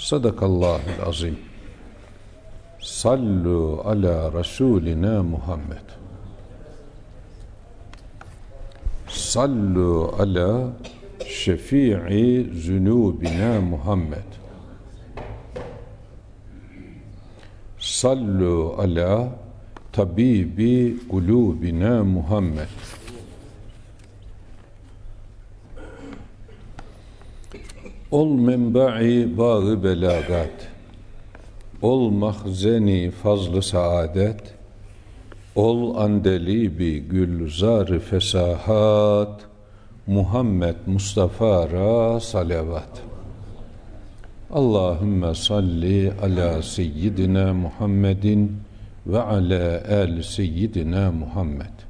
Sadakallahul azim. Sallu ala Resulina Muhammed. Sallu ala şefii zunubina Muhammed. Sallu ala tabibi kulubina Muhammed. Ol menba'i bağı belagat. Ol mahzeni fazlı saadet. Ol andelibi gülzar fesahat. Muhammed Mustafa'ra salavat. Allahümme salli ala seyyidina Muhammedin ve ala ali seyyidina Muhammed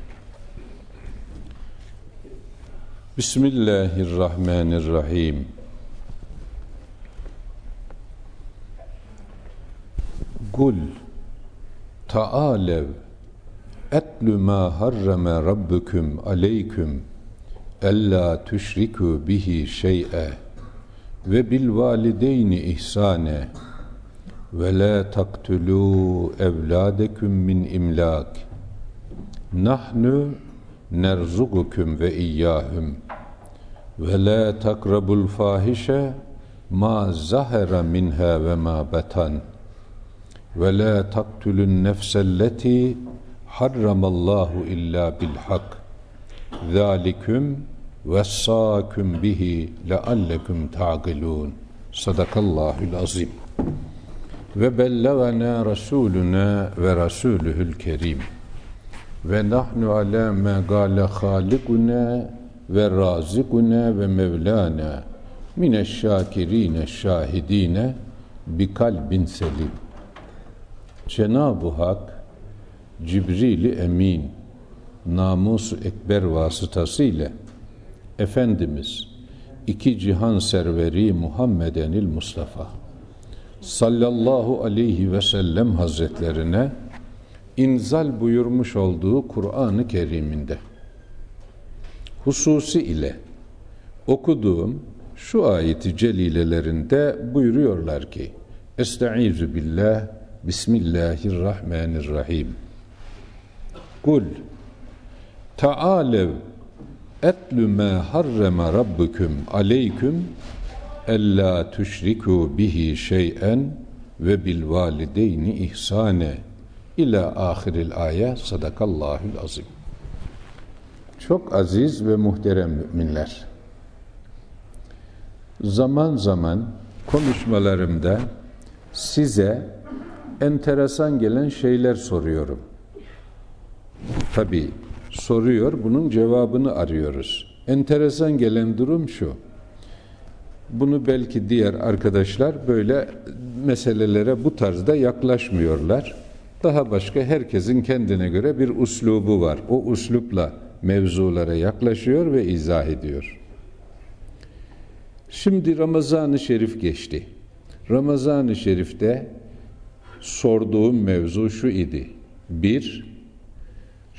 Bismillahirrahmanirrahim. Kul Taalev Etlu ma harrame rabbukum aleyküm ella tüşriku bihi şey'e ve bil valideyni ihsane ve la taktulu evladekum min imlak nahnu nerzugukum ve iyyahum. Ve la takrabul fahişe ma zahara minha ve ma batan. Ve la taktulun nefselleti harramallahu illa bil hak zalikum vessâküm bihi leallekum ta'gilûn sadakallahul azim. Ve bellagana rasuluna ve rasuluhul kerim ve nahnu ala ma gale halikuna ve razikuna ve mevlana mineşşakirine şahidine bi kalbin selim. Cenab-ı Hak Cibril-i Emin namus ekber vasıtasıyla Efendimiz iki cihan serveri Muhammedenil Mustafa sallallahu aleyhi ve sellem hazretlerine inzal buyurmuş olduğu Kur'an-ı Kerim'inde. Hususi ile okuduğum şu ayeti celilelerinde buyuruyorlar ki Estaizu billah Bismillahirrahmanirrahim. Kul Taalev etlu ma harrama rabbukum aleyküm ella tüşriku bihi şey'en ve bil valideyni ihsane ila ahiril ayet sadakallahül azim. Çok aziz ve muhterem müminler. Zaman zaman konuşmalarımda size enteresan gelen şeyler soruyorum. Tabi soruyor, bunun cevabını arıyoruz. Enteresan gelen durum şu. Bunu belki diğer arkadaşlar böyle meselelere bu tarzda yaklaşmıyorlar. Daha başka herkesin kendine göre bir uslubu var. O uslupla mevzulara yaklaşıyor ve izah ediyor. Şimdi Ramazan-ı Şerif geçti. Ramazan-ı Şerif'te sorduğum mevzu şu idi. Bir,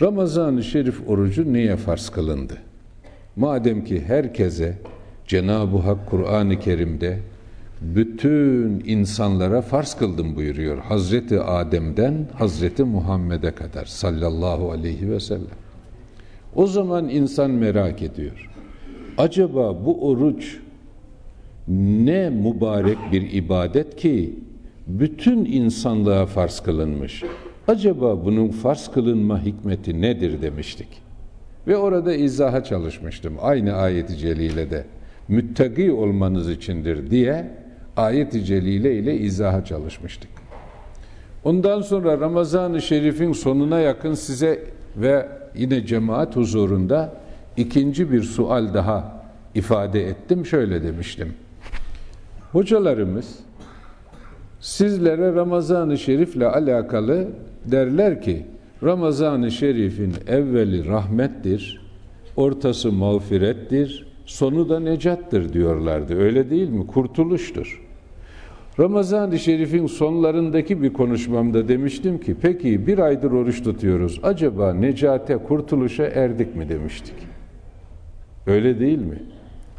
Ramazan-ı Şerif orucu niye farz kılındı? Madem ki herkese Cenab-ı Hak Kur'an-ı Kerim'de bütün insanlara farz kıldım buyuruyor. Hazreti Adem'den Hazreti Muhammed'e kadar sallallahu aleyhi ve sellem. O zaman insan merak ediyor. Acaba bu oruç ne mübarek bir ibadet ki bütün insanlığa farz kılınmış. Acaba bunun farz kılınma hikmeti nedir demiştik. Ve orada izaha çalışmıştım. Aynı ayeti celile de müttaki olmanız içindir diye ayet-i celile ile izaha çalışmıştık. Ondan sonra Ramazan-ı Şerif'in sonuna yakın size ve yine cemaat huzurunda ikinci bir sual daha ifade ettim. Şöyle demiştim. Hocalarımız sizlere Ramazan-ı Şerif'le alakalı derler ki Ramazan-ı Şerif'in evveli rahmettir, ortası mağfirettir, sonu da necattır diyorlardı. Öyle değil mi? Kurtuluştur. Ramazan-ı Şerif'in sonlarındaki bir konuşmamda demiştim ki peki bir aydır oruç tutuyoruz. Acaba necate, kurtuluşa erdik mi demiştik. Öyle değil mi?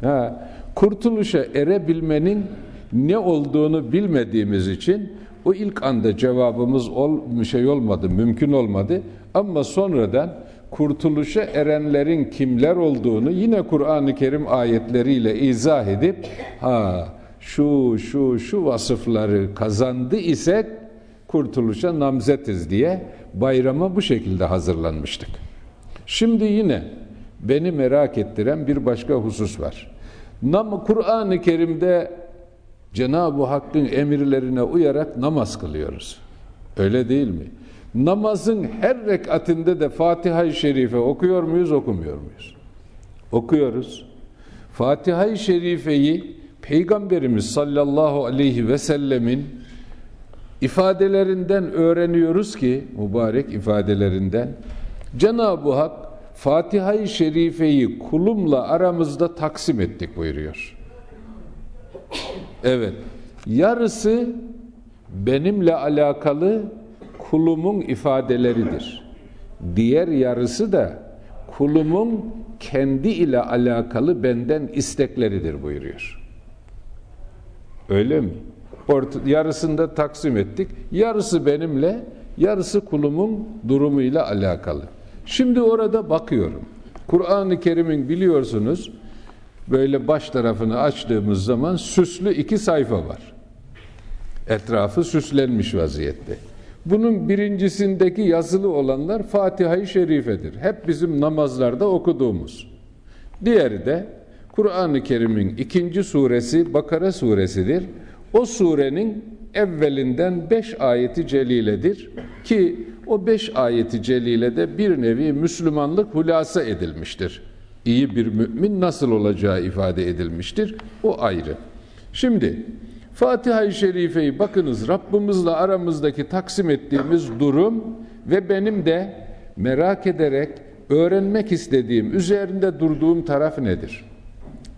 Ha, kurtuluşa erebilmenin ne olduğunu bilmediğimiz için o ilk anda cevabımız ol, şey olmadı, mümkün olmadı. Ama sonradan kurtuluşa erenlerin kimler olduğunu yine Kur'an-ı Kerim ayetleriyle izah edip ha şu şu şu vasıfları kazandı isek kurtuluşa namzetiz diye bayrama bu şekilde hazırlanmıştık. Şimdi yine beni merak ettiren bir başka husus var. Nam Kur'an-ı Kerim'de Cenab-ı Hakk'ın emirlerine uyarak namaz kılıyoruz. Öyle değil mi? Namazın her rekatinde de Fatiha-i Şerife okuyor muyuz, okumuyor muyuz? Okuyoruz. Fatiha-i Şerife'yi Peygamberimiz sallallahu aleyhi ve sellemin ifadelerinden öğreniyoruz ki, mübarek ifadelerinden, Cenab-ı Hak Fatiha-i Şerife'yi kulumla aramızda taksim ettik buyuruyor. Evet, yarısı benimle alakalı kulumun ifadeleridir. Diğer yarısı da kulumun kendi ile alakalı benden istekleridir buyuruyor. Öyle mi? Orta, yarısında taksim ettik. Yarısı benimle, yarısı kulumun durumuyla alakalı. Şimdi orada bakıyorum. Kur'an-ı Kerim'in biliyorsunuz böyle baş tarafını açtığımız zaman süslü iki sayfa var. Etrafı süslenmiş vaziyette. Bunun birincisindeki yazılı olanlar Fatiha-i Şerife'dir. Hep bizim namazlarda okuduğumuz. Diğeri de Kur'an-ı Kerim'in ikinci suresi Bakara suresidir. O surenin evvelinden beş ayeti celiledir ki o beş ayeti celilede bir nevi Müslümanlık hulasa edilmiştir. İyi bir mümin nasıl olacağı ifade edilmiştir. O ayrı. Şimdi Fatiha-i Şerife'yi bakınız Rabbimizle aramızdaki taksim ettiğimiz durum ve benim de merak ederek öğrenmek istediğim, üzerinde durduğum taraf nedir?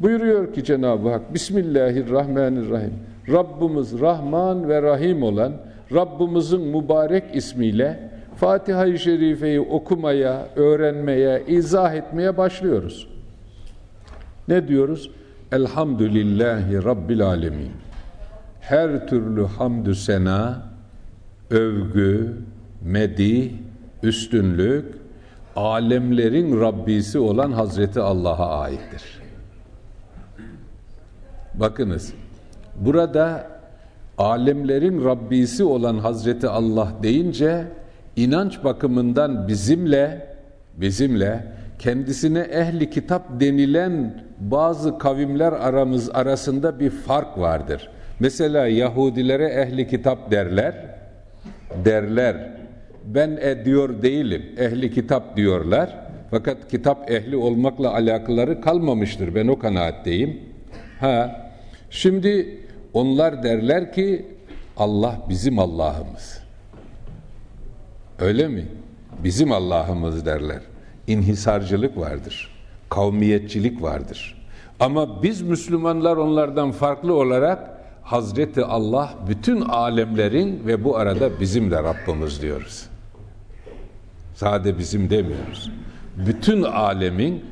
Buyuruyor ki Cenab-ı Hak Bismillahirrahmanirrahim. Rabbimiz Rahman ve Rahim olan Rabbimizin mübarek ismiyle Fatiha-i Şerife'yi okumaya, öğrenmeye, izah etmeye başlıyoruz. Ne diyoruz? Elhamdülillahi Rabbil Alemin. Her türlü hamdü sena, övgü, medih, üstünlük, alemlerin Rabbisi olan Hazreti Allah'a aittir. Bakınız, burada alemlerin Rabbisi olan Hazreti Allah deyince inanç bakımından bizimle bizimle kendisine ehli kitap denilen bazı kavimler aramız arasında bir fark vardır. Mesela Yahudilere ehli kitap derler. Derler. Ben e diyor değilim. Ehli kitap diyorlar. Fakat kitap ehli olmakla alakaları kalmamıştır. Ben o kanaatteyim. Ha. Şimdi onlar derler ki Allah bizim Allah'ımız. Öyle mi? Bizim Allah'ımız derler. İnhisarcılık vardır. Kavmiyetçilik vardır. Ama biz Müslümanlar onlardan farklı olarak Hazreti Allah bütün alemlerin ve bu arada bizim de Rabbimiz diyoruz. Sade bizim demiyoruz. Bütün alemin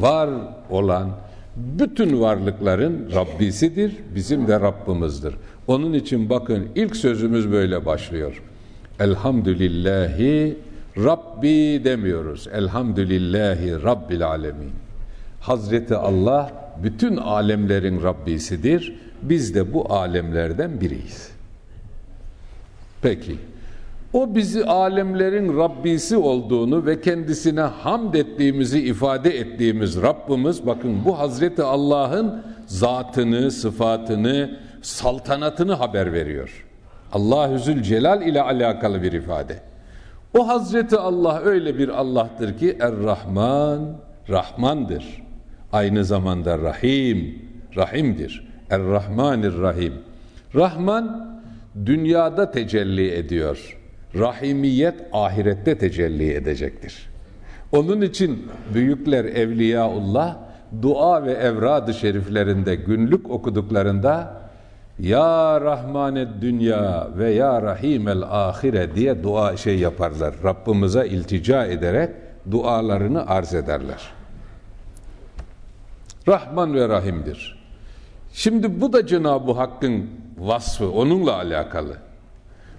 var olan bütün varlıkların Rabbisidir, bizim de Rabbimizdir. Onun için bakın ilk sözümüz böyle başlıyor. Elhamdülillahi Rabbi demiyoruz. Elhamdülillahi Rabbil alemin. Hazreti Allah bütün alemlerin Rabbisidir. Biz de bu alemlerden biriyiz. Peki. O bizi alemlerin Rabbisi olduğunu ve kendisine hamd ettiğimizi ifade ettiğimiz Rabbimiz bakın bu Hazreti Allah'ın zatını, sıfatını, saltanatını haber veriyor. Allahü Zülcelal ile alakalı bir ifade. O Hazreti Allah öyle bir Allah'tır ki Er-Rahman, Rahmandır. Aynı zamanda Rahim, Rahimdir. Er-Rahmanir Rahim. Rahman dünyada tecelli ediyor. Rahimiyet ahirette tecelli edecektir. Onun için büyükler Evliyaullah dua ve evrad-ı şeriflerinde günlük okuduklarında ya Rahmanet dünya ve Ya Rahimel ahire diye dua şey yaparlar. Rabbimize iltica ederek dualarını arz ederler. Rahman ve Rahim'dir. Şimdi bu da Cenab-ı Hakk'ın vasfı, onunla alakalı.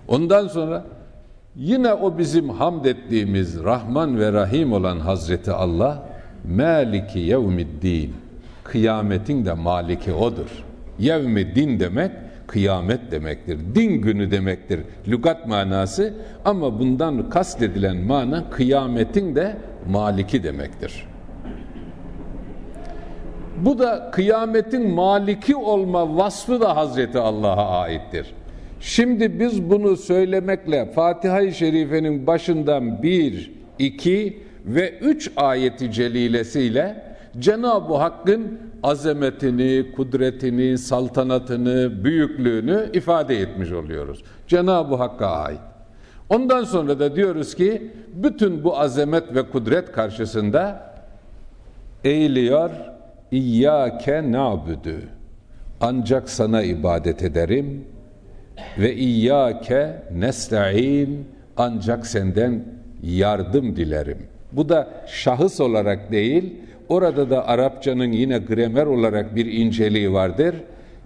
Ondan sonra yine o bizim hamd ettiğimiz Rahman ve Rahim olan Hazreti Allah, Maliki yevmiddin, kıyametin de maliki odur. Yevmi din demek, kıyamet demektir. Din günü demektir lügat manası ama bundan kastedilen mana kıyametin de maliki demektir. Bu da kıyametin maliki olma vasfı da Hazreti Allah'a aittir. Şimdi biz bunu söylemekle Fatiha-i Şerife'nin başından bir, iki ve üç ayeti celilesiyle Cenab-ı Hakk'ın azametini, kudretini, saltanatını, büyüklüğünü ifade etmiş oluyoruz. Cenab-ı Hakk'a ait. Ondan sonra da diyoruz ki bütün bu azamet ve kudret karşısında eğiliyor İyyâke na'budu. Ancak sana ibadet ederim ve iyyâke nesta'in ancak senden yardım dilerim. Bu da şahıs olarak değil, orada da Arapçanın yine gramer olarak bir inceliği vardır.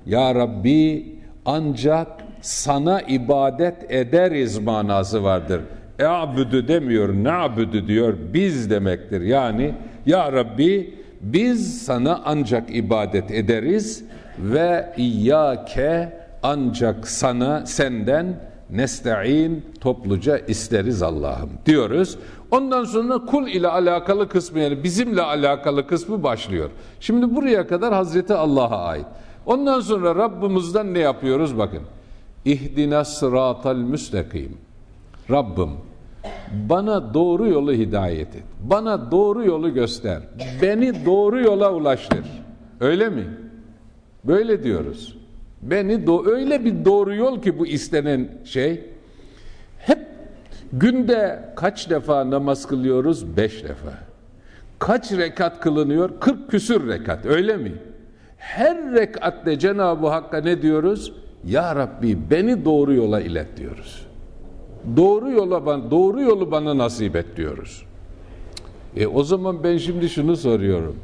Ya Rabbi ancak sana ibadet ederiz manası vardır. E'budu demiyor, na'budu diyor, biz demektir. Yani Ya Rabbi biz sana ancak ibadet ederiz ve iyyake ancak sana senden nesta'in topluca isteriz Allah'ım diyoruz. Ondan sonra kul ile alakalı kısmı yani bizimle alakalı kısmı başlıyor. Şimdi buraya kadar Hazreti Allah'a ait. Ondan sonra Rabbimizden ne yapıyoruz bakın. İhdina sıratal müstakim. Rabbim bana doğru yolu hidayet et. Bana doğru yolu göster. Beni doğru yola ulaştır. Öyle mi? Böyle diyoruz. Beni do öyle bir doğru yol ki bu istenen şey. Hep günde kaç defa namaz kılıyoruz? Beş defa. Kaç rekat kılınıyor? Kırk küsür rekat. Öyle mi? Her rekatte Cenab-ı Hakk'a ne diyoruz? Ya Rabbi beni doğru yola ilet diyoruz. Doğru yola bana, doğru yolu bana nasip et diyoruz. E o zaman ben şimdi şunu soruyorum.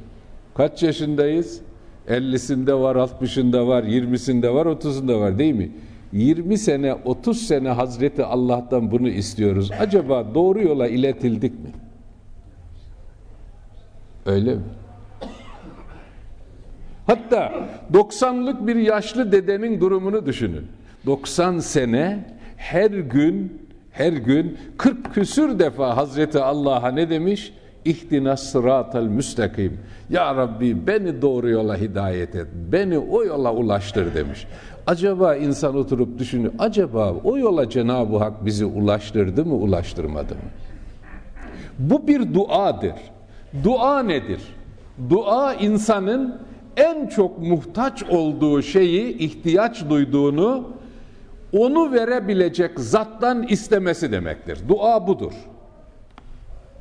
Kaç yaşındayız? 50'sinde var, 60'ında var, 20'sinde var, 30'unda var değil mi? 20 sene, 30 sene Hazreti Allah'tan bunu istiyoruz. Acaba doğru yola iletildik mi? Öyle mi? Hatta 90'lık bir yaşlı dedenin durumunu düşünün. 90 sene her gün her gün 40 küsür defa Hazreti Allah'a ne demiş? İhtina sıratel müstakim. Ya Rabbi beni doğru yola hidayet et. Beni o yola ulaştır demiş. Acaba insan oturup düşünüyor. Acaba o yola Cenab-ı Hak bizi ulaştırdı mı ulaştırmadı mı? Bu bir duadır. Dua nedir? Dua insanın en çok muhtaç olduğu şeyi, ihtiyaç duyduğunu onu verebilecek zattan istemesi demektir. Dua budur.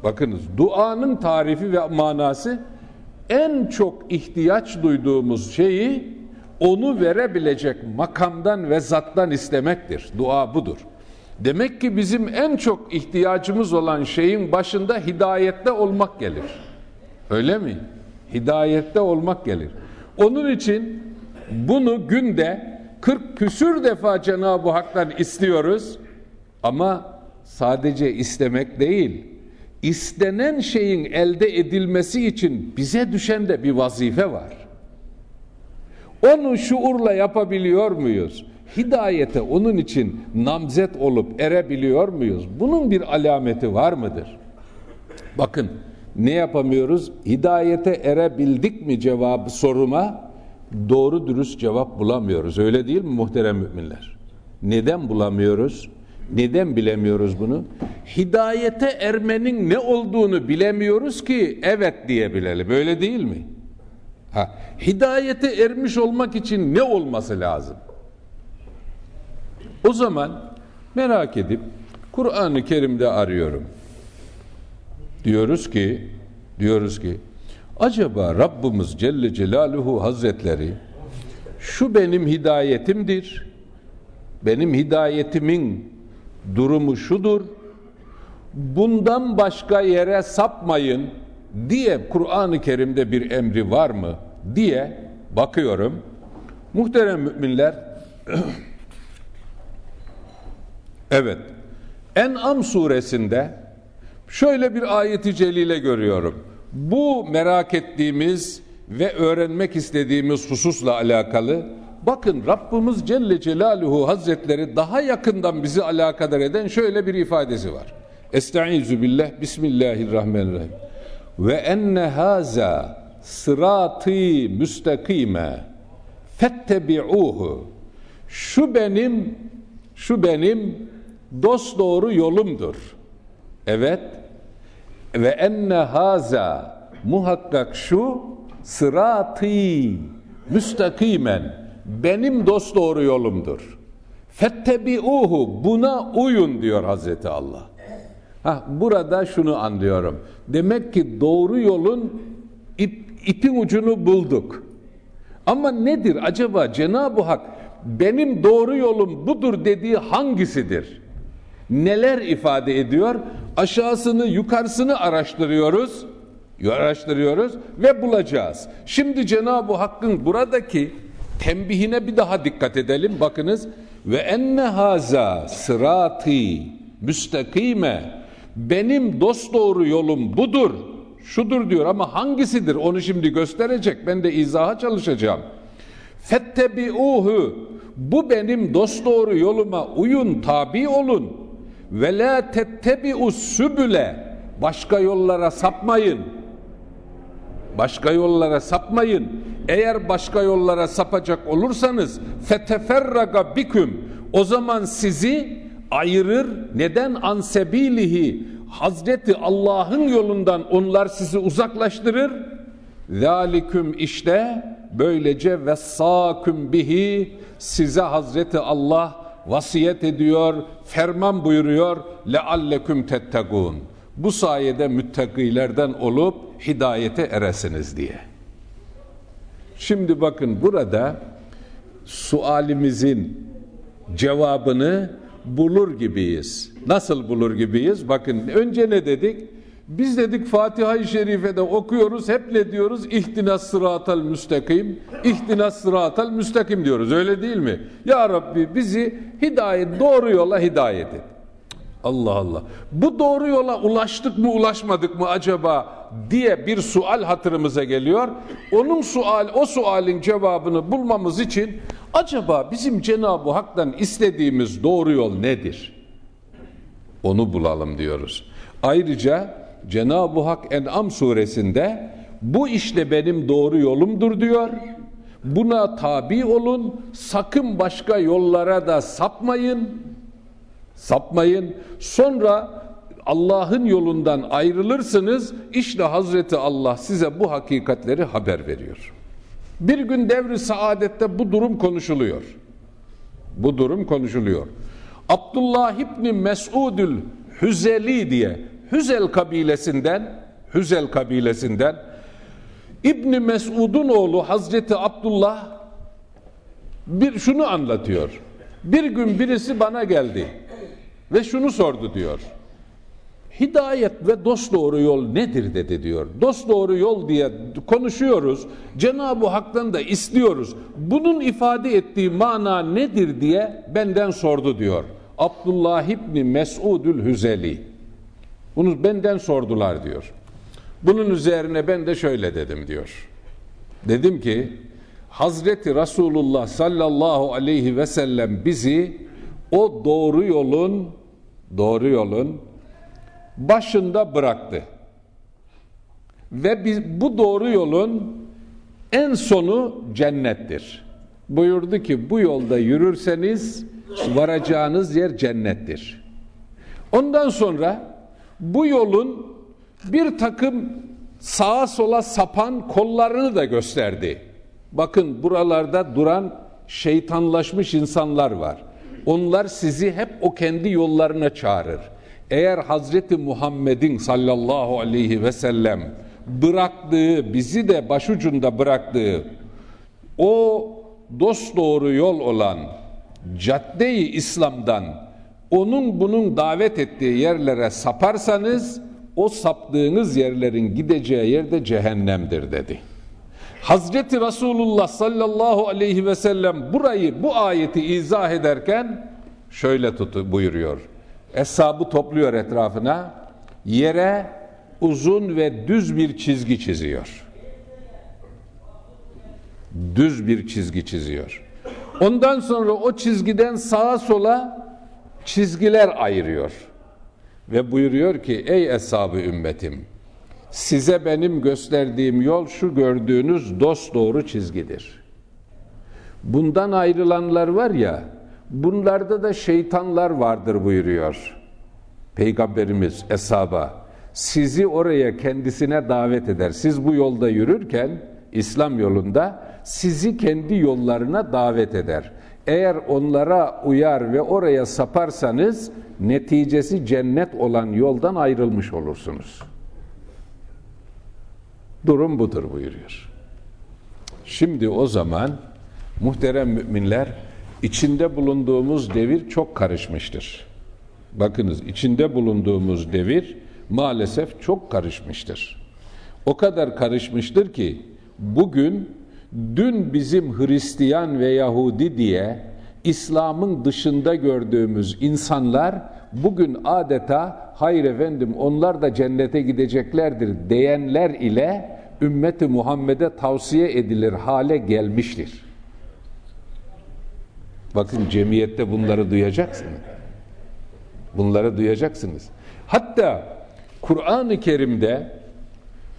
Bakınız duanın tarifi ve manası en çok ihtiyaç duyduğumuz şeyi onu verebilecek makamdan ve zattan istemektir. Dua budur. Demek ki bizim en çok ihtiyacımız olan şeyin başında hidayette olmak gelir. Öyle mi? Hidayette olmak gelir. Onun için bunu günde 40 küsür defa Cenab-ı Hak'tan istiyoruz ama sadece istemek değil, istenen şeyin elde edilmesi için bize düşen de bir vazife var. Onu şuurla yapabiliyor muyuz? Hidayete onun için namzet olup erebiliyor muyuz? Bunun bir alameti var mıdır? Bakın ne yapamıyoruz? Hidayete erebildik mi cevabı soruma doğru dürüst cevap bulamıyoruz. Öyle değil mi muhterem müminler? Neden bulamıyoruz? Neden bilemiyoruz bunu? Hidayete ermenin ne olduğunu bilemiyoruz ki evet diyebilelim. Öyle değil mi? Ha, hidayete ermiş olmak için ne olması lazım? O zaman merak edip Kur'an-ı Kerim'de arıyorum. Diyoruz ki diyoruz ki acaba Rabbimiz Celle Celaluhu Hazretleri şu benim hidayetimdir. Benim hidayetimin durumu şudur. Bundan başka yere sapmayın diye Kur'an-ı Kerim'de bir emri var mı diye bakıyorum. Muhterem müminler Evet. En'am suresinde şöyle bir ayeti celile görüyorum. Bu merak ettiğimiz ve öğrenmek istediğimiz hususla alakalı bakın Rabbimiz Celle Celaluhu Hazretleri daha yakından bizi alakadar eden şöyle bir ifadesi var. Estaizu billah Bismillahirrahmanirrahim. Ve enne haza sıratı müstakime fettebi'uhu şu benim şu benim dost doğru yolumdur. Evet. Ve enne haza muhakkak şu sıratı müstakimen benim dost doğru yolumdur. Fettebi'uhu buna uyun diyor Hazreti Allah. Ha, burada şunu anlıyorum. Demek ki doğru yolun ip, ipin ucunu bulduk. Ama nedir acaba Cenab-ı Hak benim doğru yolum budur dediği hangisidir? Neler ifade ediyor? Aşağısını yukarısını araştırıyoruz. Araştırıyoruz ve bulacağız. Şimdi Cenab-ı Hakk'ın buradaki tembihine bir daha dikkat edelim. Bakınız ve enne haza sırati müstakime benim dost doğru yolum budur. Şudur diyor ama hangisidir onu şimdi gösterecek. Ben de izaha çalışacağım. Fettebi'uhu bu benim dost doğru yoluma uyun, tabi olun. Ve la tettebi'us sübüle başka yollara sapmayın. Başka yollara sapmayın. Eğer başka yollara sapacak olursanız feteferraga biküm o zaman sizi ayırır. Neden ansebilihi Hazreti Allah'ın yolundan onlar sizi uzaklaştırır. Zaliküm işte böylece vessâküm bihi size Hazreti Allah vasiyet ediyor, ferman buyuruyor. Lealleküm tettegûn. Bu sayede müttakilerden olup hidayete eresiniz diye. Şimdi bakın burada sualimizin cevabını bulur gibiyiz. Nasıl bulur gibiyiz? Bakın önce ne dedik? Biz dedik Fatiha-i Şerife'de okuyoruz, hep ne diyoruz? İhtinas sıratal müstakim, ihtinas sıratal müstakim diyoruz. Öyle değil mi? Ya Rabbi bizi hidayet, doğru yola hidayet et. Allah Allah. Bu doğru yola ulaştık mı ulaşmadık mı acaba diye bir sual hatırımıza geliyor. Onun sual, o sualin cevabını bulmamız için acaba bizim Cenab-ı Hak'tan istediğimiz doğru yol nedir? Onu bulalım diyoruz. Ayrıca Cenab-ı Hak En'am suresinde bu işte benim doğru yolumdur diyor. Buna tabi olun, sakın başka yollara da sapmayın. Sapmayın. Sonra Allah'ın yolundan ayrılırsınız. İşte Hazreti Allah size bu hakikatleri haber veriyor. Bir gün devri saadette bu durum konuşuluyor. Bu durum konuşuluyor. Abdullah İbni Mes'udül Hüzeli diye Hüzel kabilesinden Hüzel kabilesinden İbni Mes'ud'un oğlu Hazreti Abdullah Bir şunu anlatıyor. Bir gün birisi bana geldi ve şunu sordu diyor. Hidayet ve dost doğru yol nedir dedi diyor. Dost doğru yol diye konuşuyoruz. Cenab-ı Hak'tan da istiyoruz. Bunun ifade ettiği mana nedir diye benden sordu diyor. Abdullah İbni Mes'udül Hüzeli. Bunu benden sordular diyor. Bunun üzerine ben de şöyle dedim diyor. Dedim ki Hazreti Resulullah sallallahu aleyhi ve sellem bizi o doğru yolun doğru yolun başında bıraktı. Ve biz, bu doğru yolun en sonu cennettir. Buyurdu ki bu yolda yürürseniz varacağınız yer cennettir. Ondan sonra bu yolun bir takım sağa sola sapan kollarını da gösterdi. Bakın buralarda duran şeytanlaşmış insanlar var. Onlar sizi hep o kendi yollarına çağırır. Eğer Hazreti Muhammed'in sallallahu aleyhi ve sellem bıraktığı, bizi de başucunda bıraktığı o dost doğru yol olan cadde-i İslam'dan onun bunun davet ettiği yerlere saparsanız o saptığınız yerlerin gideceği yerde cehennemdir dedi. Hazreti Resulullah sallallahu aleyhi ve sellem burayı bu ayeti izah ederken şöyle tutu buyuruyor. Eshabı topluyor etrafına. Yere uzun ve düz bir çizgi çiziyor. Düz bir çizgi çiziyor. Ondan sonra o çizgiden sağa sola çizgiler ayırıyor. Ve buyuruyor ki ey eshab ümmetim size benim gösterdiğim yol şu gördüğünüz dost doğru çizgidir. Bundan ayrılanlar var ya bunlarda da şeytanlar vardır buyuruyor. Peygamberimiz eshaba sizi oraya kendisine davet eder. Siz bu yolda yürürken İslam yolunda sizi kendi yollarına davet eder. Eğer onlara uyar ve oraya saparsanız neticesi cennet olan yoldan ayrılmış olursunuz. Durum budur buyuruyor. Şimdi o zaman muhterem müminler içinde bulunduğumuz devir çok karışmıştır. Bakınız içinde bulunduğumuz devir maalesef çok karışmıştır. O kadar karışmıştır ki bugün dün bizim Hristiyan ve Yahudi diye İslam'ın dışında gördüğümüz insanlar bugün adeta hayır efendim onlar da cennete gideceklerdir diyenler ile ümmeti Muhammed'e tavsiye edilir hale gelmiştir. Bakın cemiyette bunları duyacaksınız. Bunları duyacaksınız. Hatta Kur'an-ı Kerim'de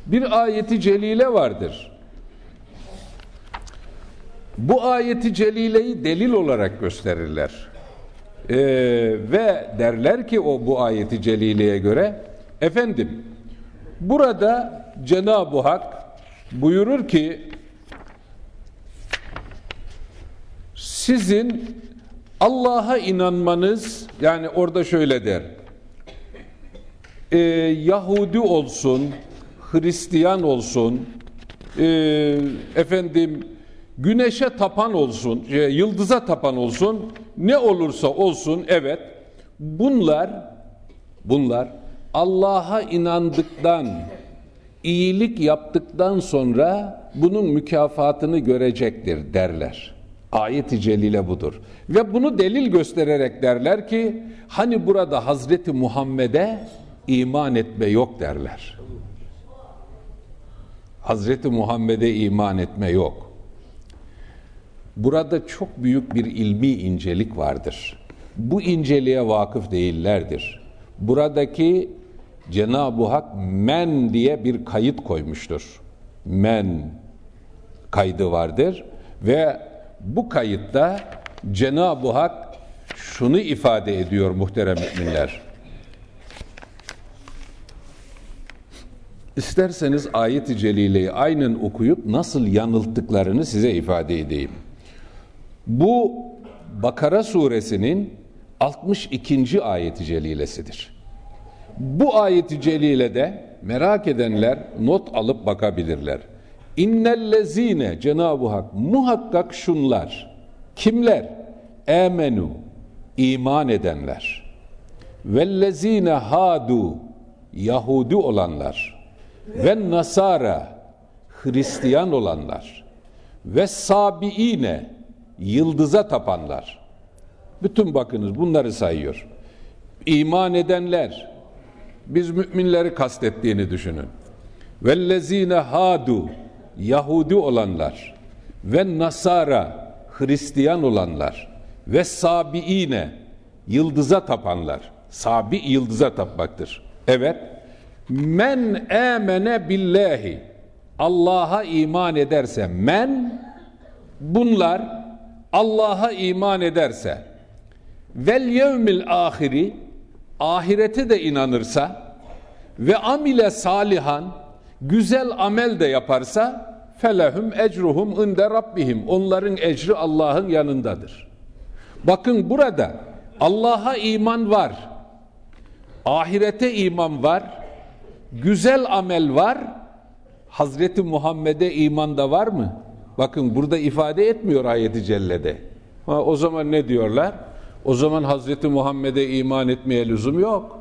bir ayeti celile vardır. Bu ayeti celileyi delil olarak gösterirler. Ee, ve derler ki o bu ayeti celileye göre efendim burada Cenab-ı Hak buyurur ki sizin Allah'a inanmanız yani orada şöyle der e, Yahudi olsun Hristiyan olsun e, efendim güneşe tapan olsun e, yıldıza tapan olsun ne olursa olsun evet bunlar bunlar Allah'a inandıktan iyilik yaptıktan sonra bunun mükafatını görecektir derler. Ayet-i celile budur. Ve bunu delil göstererek derler ki hani burada Hazreti Muhammed'e iman etme yok derler. Hazreti Muhammed'e iman etme yok. Burada çok büyük bir ilmi incelik vardır. Bu inceliğe vakıf değillerdir. Buradaki Cenab-ı Hak men diye bir kayıt koymuştur. Men kaydı vardır ve bu kayıtta Cenab-ı Hak şunu ifade ediyor muhterem müminler. İsterseniz ayet-i celileyi aynen okuyup nasıl yanılttıklarını size ifade edeyim. Bu Bakara suresinin 62. ayeti celilesidir. Bu ayeti celilede merak edenler not alıp bakabilirler. İnnellezine Cenab-ı Hak muhakkak şunlar Kimler? Emenu, iman edenler. Vellezine hadu, Yahudi olanlar. Ve Nasara, Hristiyan olanlar. Ve Sabiine, yıldıza tapanlar. Bütün bakınız bunları sayıyor. İman edenler, biz müminleri kastettiğini düşünün. Vellezine hadu, Yahudi olanlar ve Nasara, Hristiyan olanlar ve Sabiine, yıldıza tapanlar. Sabi yıldıza tapmaktır. Evet. Men emene billahi. Allah'a iman ederse men bunlar Allah'a iman ederse vel yevmil ahiri ahirete de inanırsa ve amile salihan güzel amel de yaparsa felehum ecruhum inde rabbihim onların ecri Allah'ın yanındadır. Bakın burada Allah'a iman var. Ahirete iman var. Güzel amel var. Hazreti Muhammed'e iman da var mı? Bakın burada ifade etmiyor ayeti cellede. Ha, o zaman ne diyorlar? O zaman Hazreti Muhammed'e iman etmeye lüzum yok.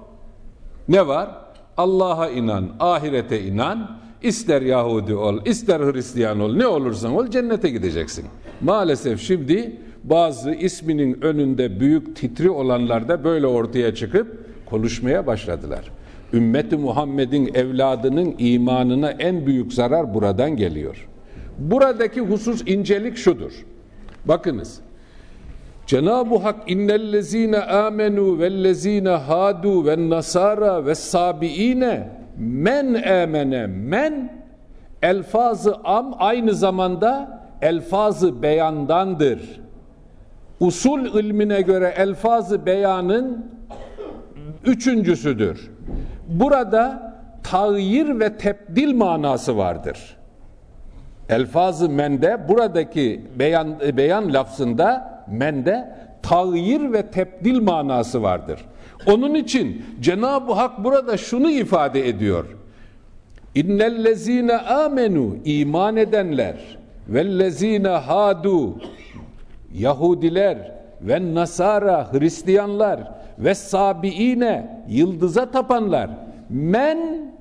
Ne var? Allah'a inan, ahirete inan, ister Yahudi ol, ister Hristiyan ol, ne olursan ol cennete gideceksin. Maalesef şimdi bazı isminin önünde büyük titri olanlar da böyle ortaya çıkıp konuşmaya başladılar. Ümmeti Muhammed'in evladının imanına en büyük zarar buradan geliyor. Buradaki husus incelik şudur. Bakınız. Cenab-ı Hak innellezine amenu vellezine hadu ve nasara ve sabiine men emene men elfazı am aynı zamanda elfazı beyandandır. Usul ilmine göre elfazı beyanın üçüncüsüdür. Burada tağyir ve tebdil manası vardır. Elfazı mende buradaki beyan, beyan lafzında mende tağyir ve tebdil manası vardır. Onun için Cenab-ı Hak burada şunu ifade ediyor. İnnellezine amenu iman edenler vellezine hadu Yahudiler ve Nasara Hristiyanlar ve sabiine yıldıza tapanlar men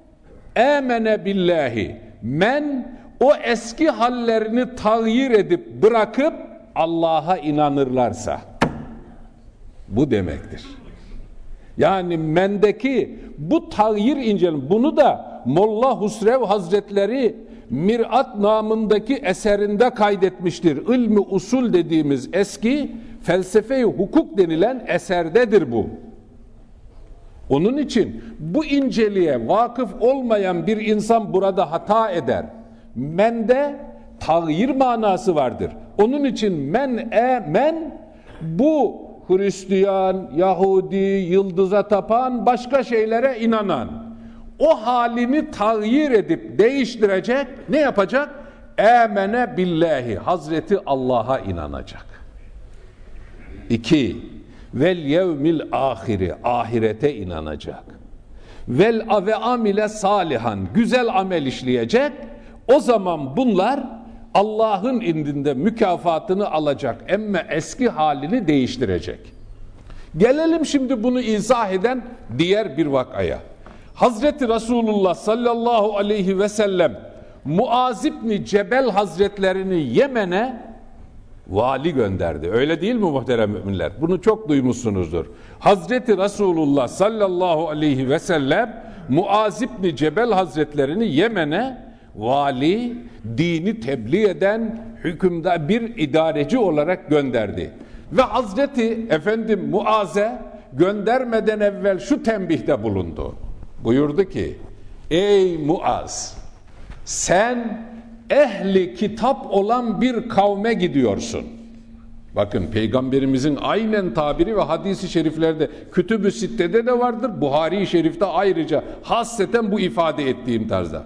emene billahi men o eski hallerini tağyir edip bırakıp Allah'a inanırlarsa bu demektir. Yani mendeki bu tağyir incelen bunu da Molla Husrev Hazretleri Mirat namındaki eserinde kaydetmiştir. İlmi usul dediğimiz eski felsefe hukuk denilen eserdedir bu. Onun için bu inceliğe vakıf olmayan bir insan burada hata eder. Mende tağyir manası vardır. Onun için men e men bu Hristiyan, Yahudi, yıldıza tapan, başka şeylere inanan o halini tağyir edip değiştirecek ne yapacak? Emene billahi Hazreti Allah'a inanacak. İki, vel yevmil ahiri ahirete inanacak. Vel ve amile salihan güzel amel işleyecek. O zaman bunlar Allah'ın indinde mükafatını alacak. Emme eski halini değiştirecek. Gelelim şimdi bunu izah eden diğer bir vakaya. Hazreti Resulullah sallallahu aleyhi ve sellem Muaz İbni Cebel Hazretlerini Yemen'e vali gönderdi. Öyle değil mi muhterem müminler? Bunu çok duymuşsunuzdur. Hazreti Resulullah sallallahu aleyhi ve sellem Muaz İbni Cebel Hazretlerini Yemen'e vali, dini tebliğ eden hükümde bir idareci olarak gönderdi. Ve Hazreti Efendim Muaz'e göndermeden evvel şu tembihte bulundu. Buyurdu ki, ey Muaz, sen ehli kitap olan bir kavme gidiyorsun. Bakın peygamberimizin aynen tabiri ve hadisi şeriflerde Kütüb-ü Sitte'de de vardır. Buhari-i Şerif'te ayrıca hasseten bu ifade ettiğim tarzda.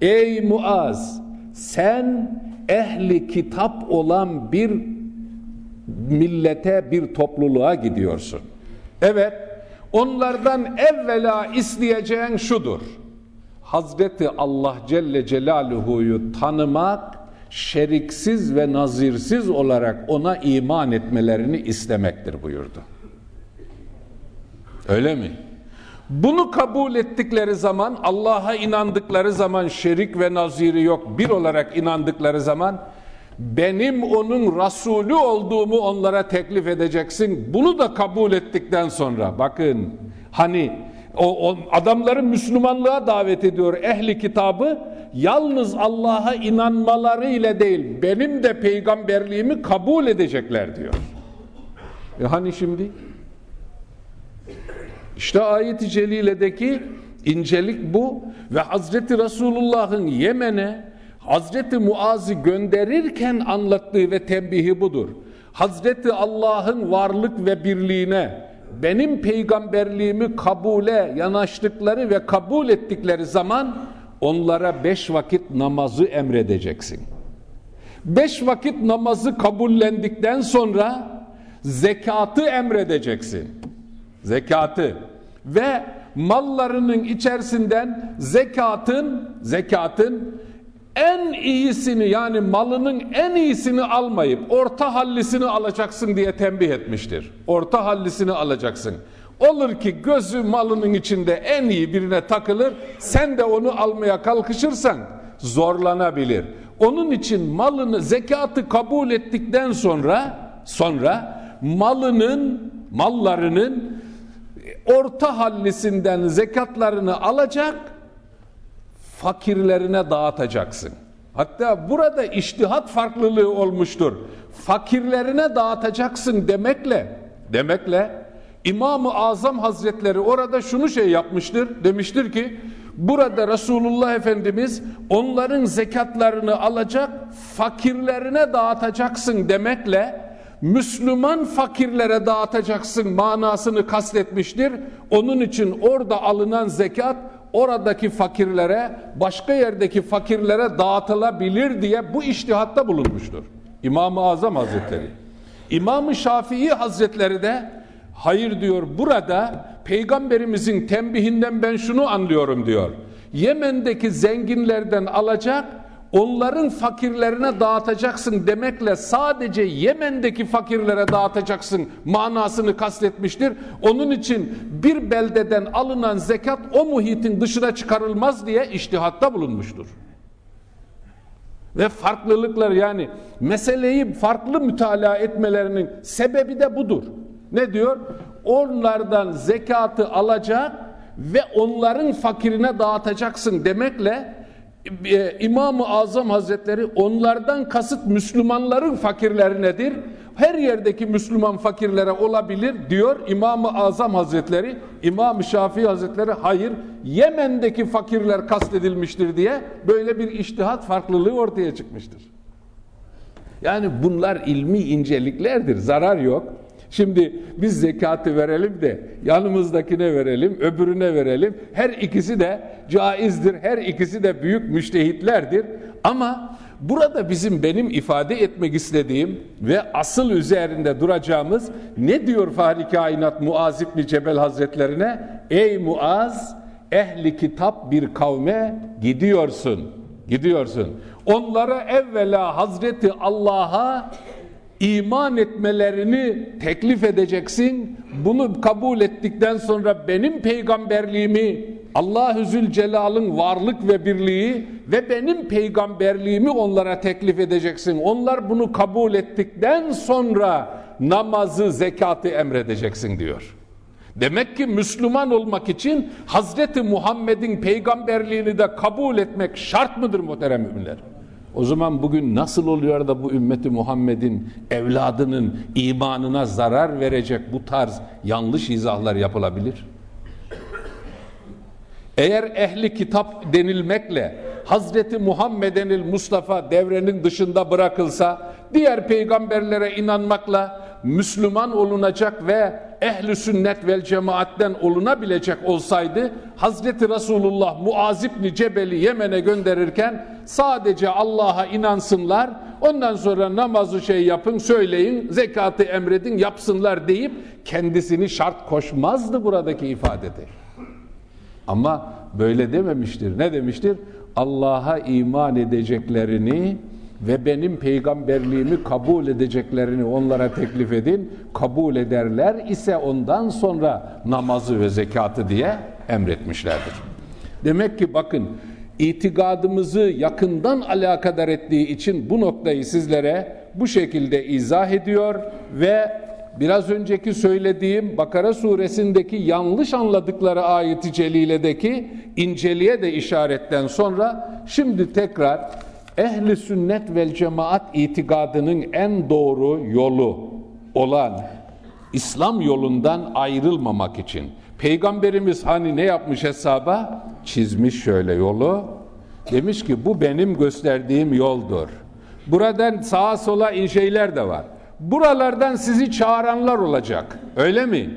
Ey Muaz sen ehli kitap olan bir millete bir topluluğa gidiyorsun. Evet onlardan evvela isteyeceğin şudur. Hazreti Allah Celle Celaluhu'yu tanımak şeriksiz ve nazirsiz olarak ona iman etmelerini istemektir buyurdu. Öyle mi? Bunu kabul ettikleri zaman, Allah'a inandıkları zaman şerik ve naziri yok, bir olarak inandıkları zaman benim onun Resulü olduğumu onlara teklif edeceksin. Bunu da kabul ettikten sonra bakın hani o, o adamları Müslümanlığa davet ediyor ehli kitabı yalnız Allah'a inanmaları ile değil benim de peygamberliğimi kabul edecekler diyor. E hani şimdi işte ayet-i celiledeki incelik bu ve Hazreti Resulullah'ın Yemen'e Hazreti Muaz'ı gönderirken anlattığı ve tembihi budur. Hazreti Allah'ın varlık ve birliğine benim peygamberliğimi kabule yanaştıkları ve kabul ettikleri zaman onlara beş vakit namazı emredeceksin. Beş vakit namazı kabullendikten sonra zekatı emredeceksin. Zekatı ve mallarının içerisinden zekatın zekatın en iyisini yani malının en iyisini almayıp orta hallisini alacaksın diye tembih etmiştir. Orta hallisini alacaksın. Olur ki gözü malının içinde en iyi birine takılır, sen de onu almaya kalkışırsan zorlanabilir. Onun için malını zekatı kabul ettikten sonra sonra malının mallarının orta hallisinden zekatlarını alacak fakirlerine dağıtacaksın. Hatta burada iştihat farklılığı olmuştur. Fakirlerine dağıtacaksın demekle demekle İmam-ı Azam Hazretleri orada şunu şey yapmıştır. Demiştir ki burada Resulullah Efendimiz onların zekatlarını alacak fakirlerine dağıtacaksın demekle Müslüman fakirlere dağıtacaksın manasını kastetmiştir. Onun için orada alınan zekat oradaki fakirlere, başka yerdeki fakirlere dağıtılabilir diye bu iştihatta bulunmuştur. İmam-ı Azam Hazretleri. İmam-ı Şafii Hazretleri de hayır diyor burada peygamberimizin tembihinden ben şunu anlıyorum diyor. Yemen'deki zenginlerden alacak onların fakirlerine dağıtacaksın demekle sadece Yemen'deki fakirlere dağıtacaksın manasını kastetmiştir. Onun için bir beldeden alınan zekat o muhitin dışına çıkarılmaz diye iştihatta bulunmuştur. Ve farklılıklar yani meseleyi farklı mütalaa etmelerinin sebebi de budur. Ne diyor? Onlardan zekatı alacak ve onların fakirine dağıtacaksın demekle İmam-ı Azam Hazretleri onlardan kasıt Müslümanların fakirleri nedir? Her yerdeki Müslüman fakirlere olabilir diyor İmam-ı Azam Hazretleri. İmam-ı Şafii Hazretleri hayır Yemen'deki fakirler kastedilmiştir diye böyle bir iştihat farklılığı ortaya çıkmıştır. Yani bunlar ilmi inceliklerdir, zarar yok. Şimdi biz zekatı verelim de yanımızdakine verelim, öbürüne verelim. Her ikisi de caizdir, her ikisi de büyük müştehitlerdir. Ama burada bizim benim ifade etmek istediğim ve asıl üzerinde duracağımız ne diyor Fahri Kainat Muaz İbni Cebel Hazretlerine? Ey Muaz, ehli kitap bir kavme gidiyorsun, gidiyorsun. Onlara evvela Hazreti Allah'a iman etmelerini teklif edeceksin. Bunu kabul ettikten sonra benim peygamberliğimi, Allahü Zülcelal'ın varlık ve birliği ve benim peygamberliğimi onlara teklif edeceksin. Onlar bunu kabul ettikten sonra namazı, zekatı emredeceksin diyor. Demek ki Müslüman olmak için Hazreti Muhammed'in peygamberliğini de kabul etmek şart mıdır muhterem müminler? O zaman bugün nasıl oluyor da bu ümmeti Muhammed'in evladının imanına zarar verecek bu tarz yanlış izahlar yapılabilir? Eğer ehli kitap denilmekle Hazreti Muhammed'enil Mustafa devrenin dışında bırakılsa diğer peygamberlere inanmakla Müslüman olunacak ve ehli sünnet vel cemaatten olunabilecek olsaydı Hazreti Resulullah Muaz İbni Cebel'i Yemen'e gönderirken sadece Allah'a inansınlar ondan sonra namazı şey yapın söyleyin zekatı emredin yapsınlar deyip kendisini şart koşmazdı buradaki ifadede. Ama böyle dememiştir. Ne demiştir? Allah'a iman edeceklerini ve benim peygamberliğimi kabul edeceklerini onlara teklif edin. Kabul ederler ise ondan sonra namazı ve zekatı diye emretmişlerdir. Demek ki bakın itikadımızı yakından alakadar ettiği için bu noktayı sizlere bu şekilde izah ediyor ve biraz önceki söylediğim Bakara suresindeki yanlış anladıkları ayeti celiledeki inceliğe de işaretten sonra şimdi tekrar ehli sünnet vel cemaat itikadının en doğru yolu olan İslam yolundan ayrılmamak için Peygamberimiz hani ne yapmış hesaba? Çizmiş şöyle yolu. Demiş ki bu benim gösterdiğim yoldur. Buradan sağa sola şeyler de var. Buralardan sizi çağıranlar olacak. Öyle mi?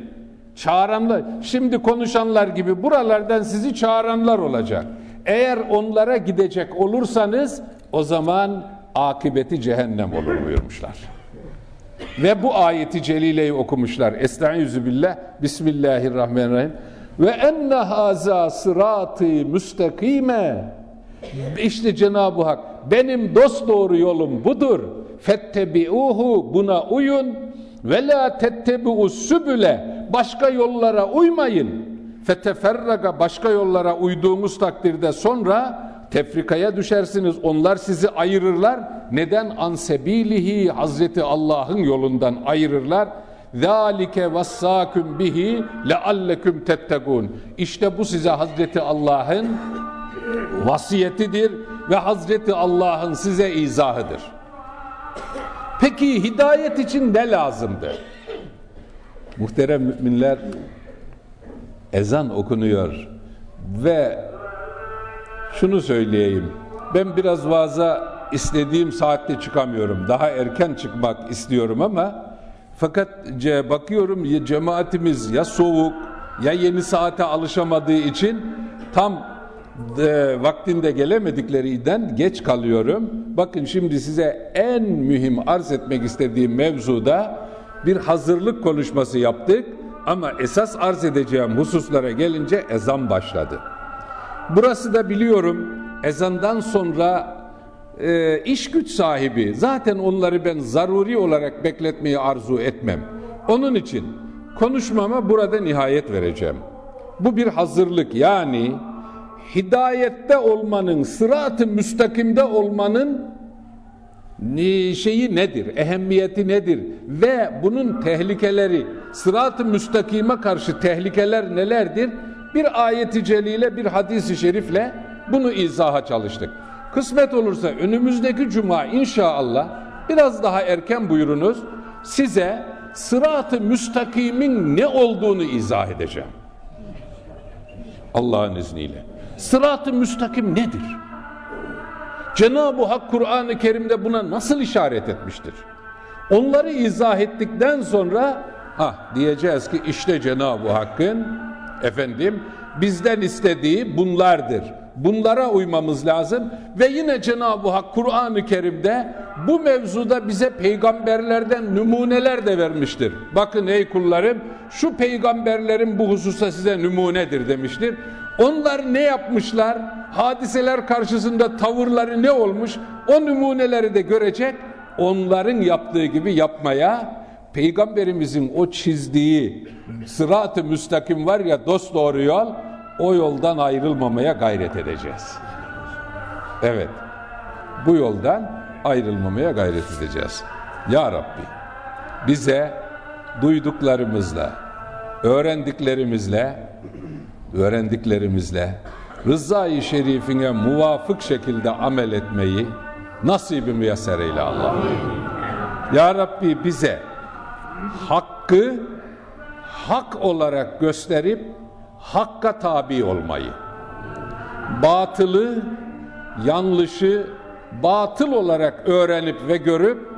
Çağıranlar, şimdi konuşanlar gibi buralardan sizi çağıranlar olacak. Eğer onlara gidecek olursanız o zaman akıbeti cehennem olur buyurmuşlar. Ve bu ayeti celileyi okumuşlar. Estaizu billah. Bismillahirrahmanirrahim. Ve enne haza sırati müstakime. İşte Cenab-ı Hak benim dost doğru yolum budur. Fettebi'uhu buna uyun ve la tettebi'u sübüle başka yollara uymayın. Feteferraga başka yollara uyduğumuz takdirde sonra tefrikaya düşersiniz. Onlar sizi ayırırlar. Neden? Ansebilihi Hazreti Allah'ın yolundan ayırırlar. Zalike vassaküm bihi leallekum tettegun. İşte bu size Hazreti Allah'ın vasiyetidir ve Hazreti Allah'ın size izahıdır. Peki hidayet için ne lazımdı? Muhterem müminler ezan okunuyor ve şunu söyleyeyim. Ben biraz vaza istediğim saatte çıkamıyorum. Daha erken çıkmak istiyorum ama fakat bakıyorum cemaatimiz ya soğuk ya yeni saate alışamadığı için tam de, vaktinde gelemediklerinden geç kalıyorum. Bakın şimdi size en mühim arz etmek istediğim mevzuda bir hazırlık konuşması yaptık ama esas arz edeceğim hususlara gelince ezan başladı. Burası da biliyorum ezandan sonra e, iş güç sahibi zaten onları ben zaruri olarak bekletmeyi arzu etmem. Onun için konuşmama burada nihayet vereceğim. Bu bir hazırlık yani hidayette olmanın, sırat-ı müstakimde olmanın şeyi nedir, ehemmiyeti nedir ve bunun tehlikeleri, sırat-ı müstakime karşı tehlikeler nelerdir? Bir ayeti celile, bir hadisi şerifle bunu izaha çalıştık. Kısmet olursa önümüzdeki cuma inşallah biraz daha erken buyurunuz size sırat-ı müstakimin ne olduğunu izah edeceğim. Allah'ın izniyle. Sırat-ı müstakim nedir? Cenab-ı Hak Kur'an-ı Kerim'de buna nasıl işaret etmiştir? Onları izah ettikten sonra ha diyeceğiz ki işte Cenab-ı Hakk'ın efendim bizden istediği bunlardır. Bunlara uymamız lazım ve yine Cenab-ı Hak Kur'an-ı Kerim'de bu mevzuda bize peygamberlerden numuneler de vermiştir. Bakın ey kullarım şu peygamberlerin bu hususta size numunedir demiştir. Onlar ne yapmışlar? Hadiseler karşısında tavırları ne olmuş? O numuneleri de görecek. Onların yaptığı gibi yapmaya Peygamberimizin o çizdiği sırat-ı müstakim var ya dost doğru yol o yoldan ayrılmamaya gayret edeceğiz. Evet. Bu yoldan ayrılmamaya gayret edeceğiz. Ya Rabbi bize duyduklarımızla, öğrendiklerimizle öğrendiklerimizle rızayı şerifine muvafık şekilde amel etmeyi nasibi müyesser eyle Allah. Ya Rabbi bize hakkı hak olarak gösterip hakka tabi olmayı, batılı, yanlışı batıl olarak öğrenip ve görüp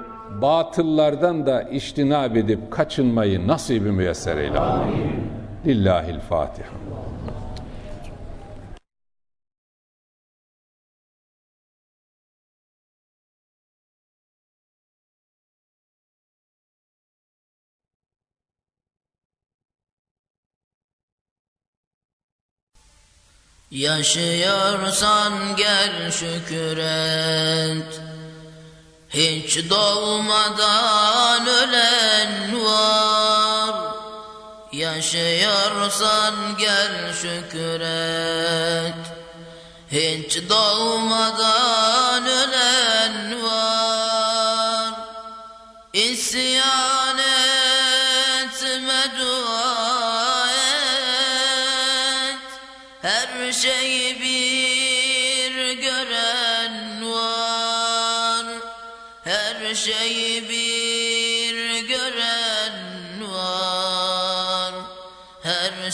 batıllardan da iştinab edip kaçınmayı nasibi müyesser eyle Allah. Lillahil Fatiha. Yaşıyorsan gel şükür et. Hiç doğmadan ölen var. Yaşıyorsan gel şükret Hiç doğmadan ölen var. İsyan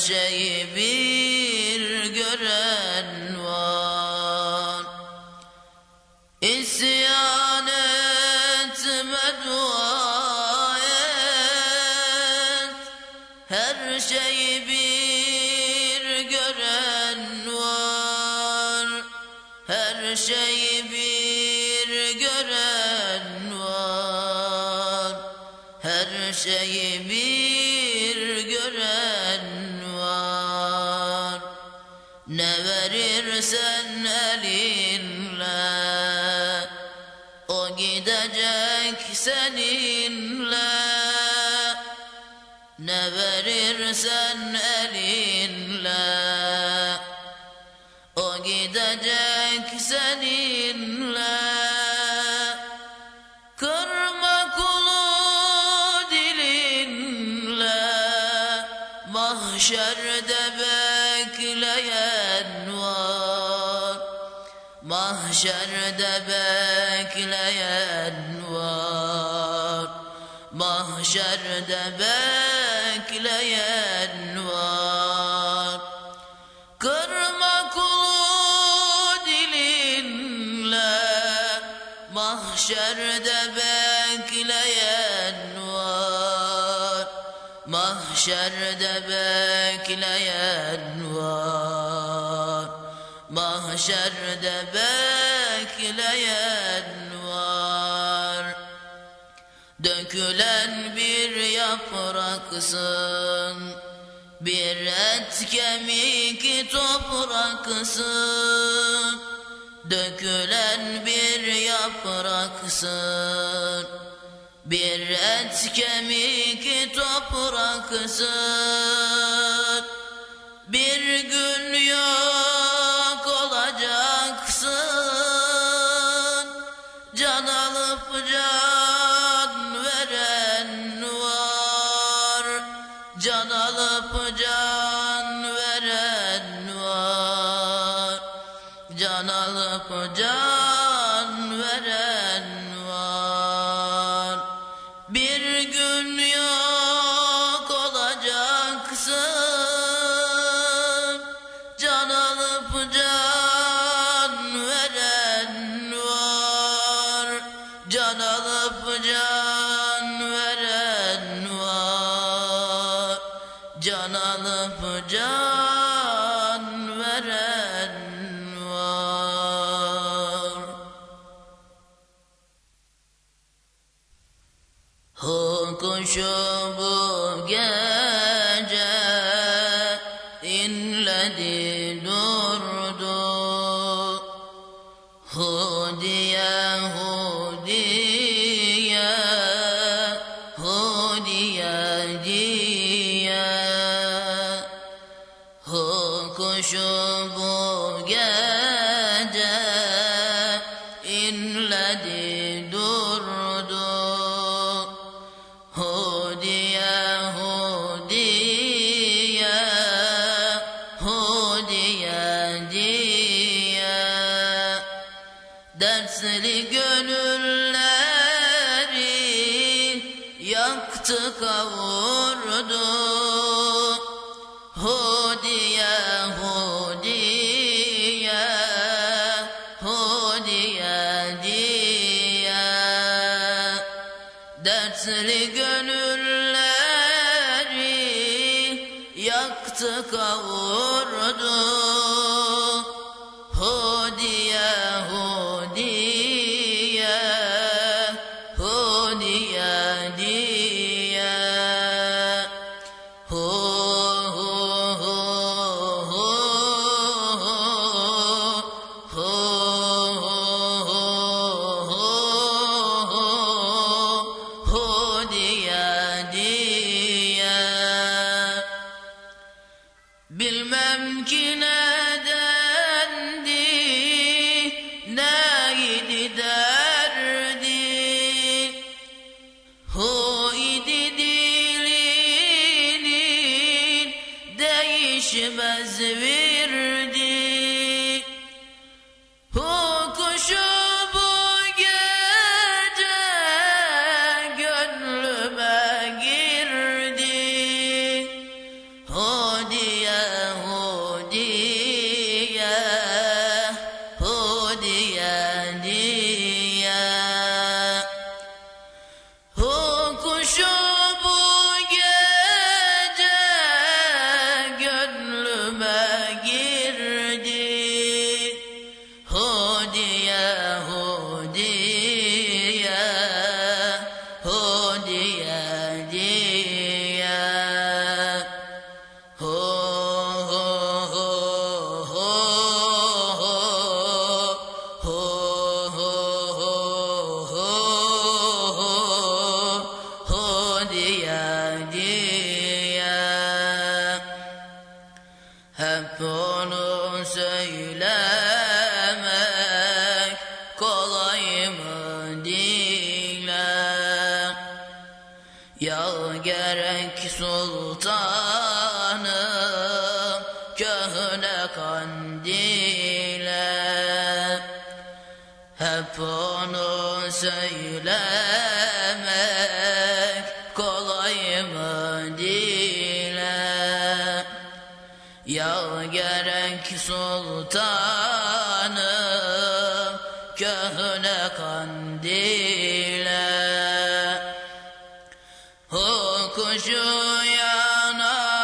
şeyi bir gören var. İsyan etme dua et. Her şeyi bir gören var. Her şeyi bir verirsen elinle O gidecek seninle. Kırma kulu dilinle Mahşerde bekleyen var. Mahşerde bekleyen var. Mahşerde bekleyen bekleyen var. Mahşerde bekleyen var. Dökülen bir yapraksın. Bir et kemik topraksın. Dökülen bir yapraksın Bir et kemik topraksın Bir gün yok Hukuşu bu gece inledi durdu Hudiye Hudiye Hudiye diye Hukuşu bu işmez bir Yar gerek sultanı köhne kandile. Hukuşu yanarak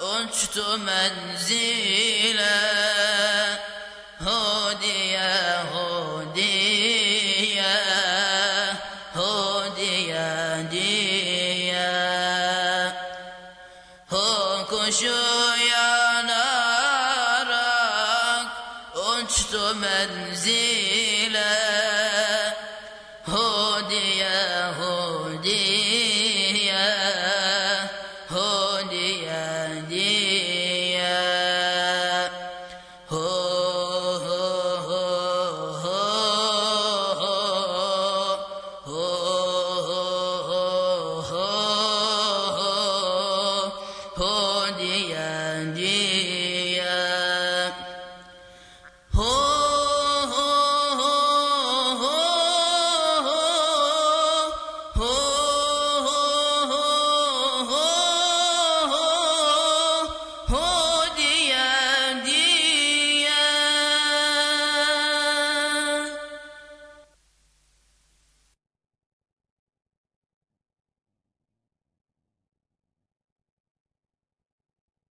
uçtu menzile.